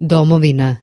Domovina.